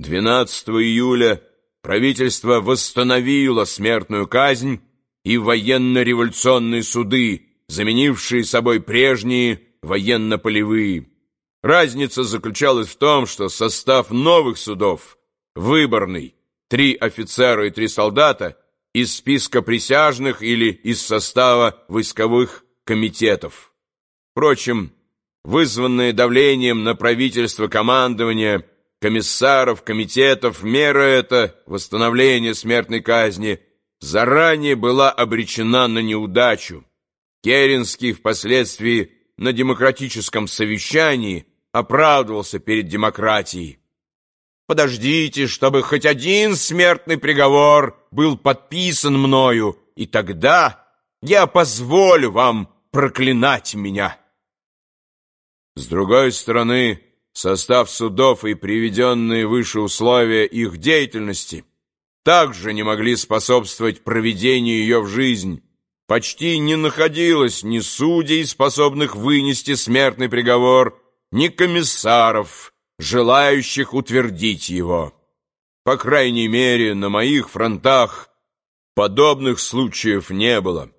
12 июля правительство восстановило смертную казнь и военно-революционные суды, заменившие собой прежние военно-полевые. Разница заключалась в том, что состав новых судов, выборный, три офицера и три солдата, из списка присяжных или из состава войсковых комитетов. Впрочем, вызванное давлением на правительство командования комиссаров, комитетов, мера эта, восстановление смертной казни, заранее была обречена на неудачу. Керенский впоследствии на демократическом совещании оправдывался перед демократией. Подождите, чтобы хоть один смертный приговор был подписан мною, и тогда я позволю вам проклинать меня. С другой стороны, состав судов и приведенные выше условия их деятельности также не могли способствовать проведению ее в жизнь. Почти не находилось ни судей, способных вынести смертный приговор, ни комиссаров, желающих утвердить его. По крайней мере, на моих фронтах подобных случаев не было.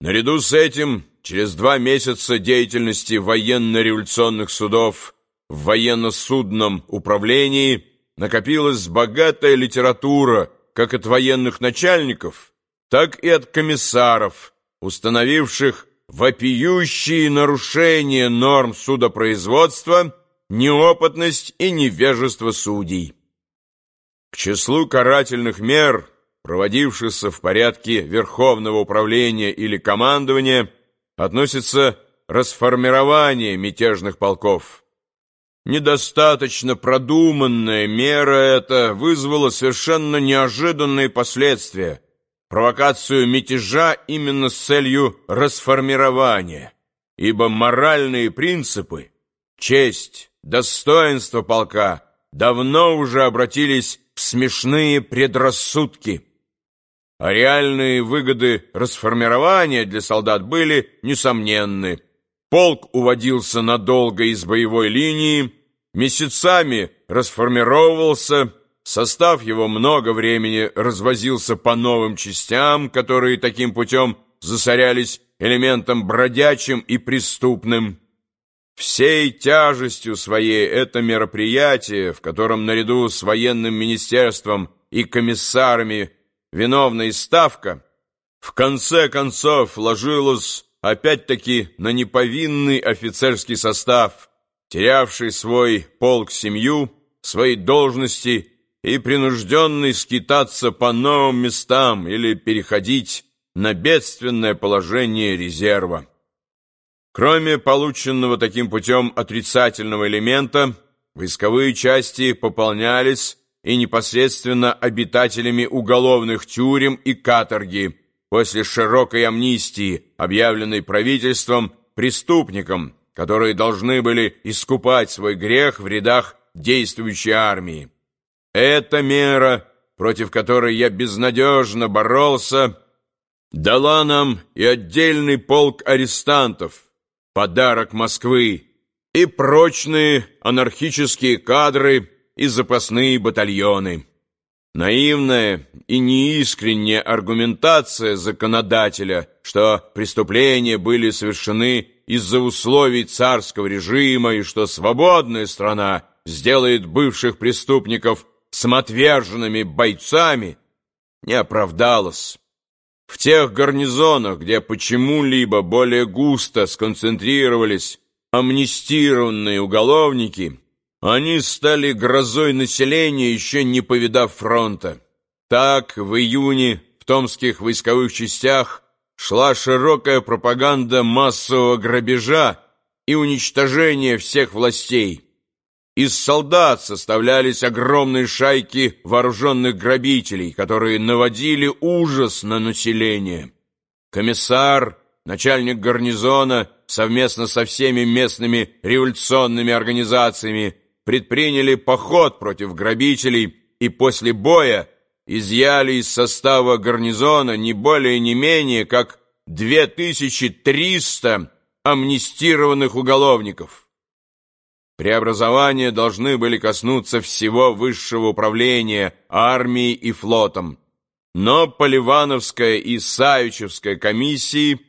Наряду с этим, через два месяца деятельности военно-революционных судов в военно-судном управлении накопилась богатая литература как от военных начальников, так и от комиссаров, установивших вопиющие нарушения норм судопроизводства, неопытность и невежество судей. К числу карательных мер, проводившихся в порядке Верховного управления или командования, относится расформирование мятежных полков. Недостаточно продуманная мера эта вызвала совершенно неожиданные последствия. Провокацию мятежа именно с целью расформирования, ибо моральные принципы, честь, достоинство полка давно уже обратились в смешные предрассудки. А реальные выгоды расформирования для солдат были несомненны. Полк уводился надолго из боевой линии, месяцами расформировывался, состав его много времени развозился по новым частям, которые таким путем засорялись элементом бродячим и преступным. Всей тяжестью своей это мероприятие, в котором наряду с военным министерством и комиссарами виновная ставка, в конце концов ложилась опять-таки на неповинный офицерский состав, терявший свой полк семью, свои должности и принужденный скитаться по новым местам или переходить на бедственное положение резерва. Кроме полученного таким путем отрицательного элемента, войсковые части пополнялись и непосредственно обитателями уголовных тюрем и каторги после широкой амнистии, объявленной правительством преступникам, которые должны были искупать свой грех в рядах действующей армии. Эта мера, против которой я безнадежно боролся, дала нам и отдельный полк арестантов – подарок Москвы, и прочные анархические кадры и запасные батальоны. Наивная и неискренняя аргументация законодателя, что преступления были совершены из-за условий царского режима и что свободная страна сделает бывших преступников самоотверженными бойцами, не оправдалась. В тех гарнизонах, где почему-либо более густо сконцентрировались амнистированные уголовники, они стали грозой населения, еще не повидав фронта. Так, в июне в томских войсковых частях шла широкая пропаганда массового грабежа и уничтожения всех властей. Из солдат составлялись огромные шайки вооруженных грабителей, которые наводили ужас на население. Комиссар, начальник гарнизона, совместно со всеми местными революционными организациями предприняли поход против грабителей и после боя изъяли из состава гарнизона не более не менее как 2300 амнистированных уголовников. преобразования должны были коснуться всего высшего управления армией и флотом. Но Поливановская и Савичевская комиссии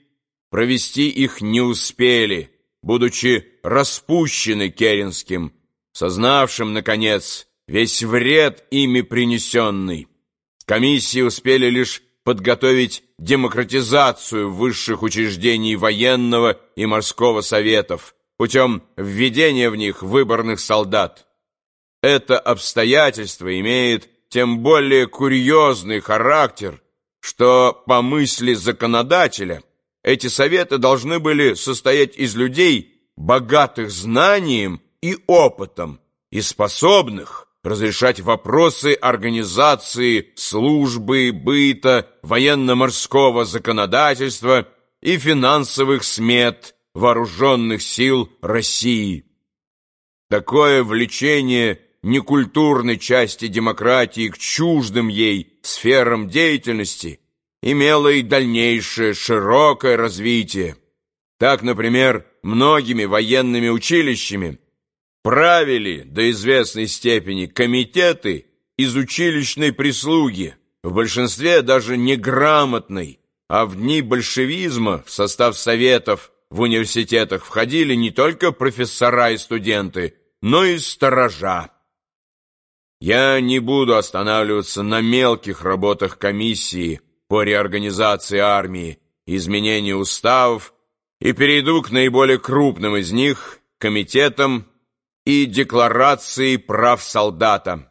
провести их не успели, будучи распущены Керенским, сознавшим, наконец, весь вред ими принесенный. Комиссии успели лишь подготовить демократизацию высших учреждений военного и морского советов путем введения в них выборных солдат. Это обстоятельство имеет тем более курьезный характер, что, по мысли законодателя, эти советы должны были состоять из людей, богатых знанием и опытом, и способных разрешать вопросы организации службы, быта, военно-морского законодательства и финансовых смет вооруженных сил России. Такое влечение некультурной части демократии к чуждым ей сферам деятельности имело и дальнейшее широкое развитие. Так, например, многими военными училищами правили до известной степени комитеты из училищной прислуги, в большинстве даже неграмотной, а в дни большевизма в состав советов в университетах входили не только профессора и студенты, но и сторожа. Я не буду останавливаться на мелких работах комиссии по реорганизации армии, изменению уставов и перейду к наиболее крупным из них, комитетам и декларации прав солдата.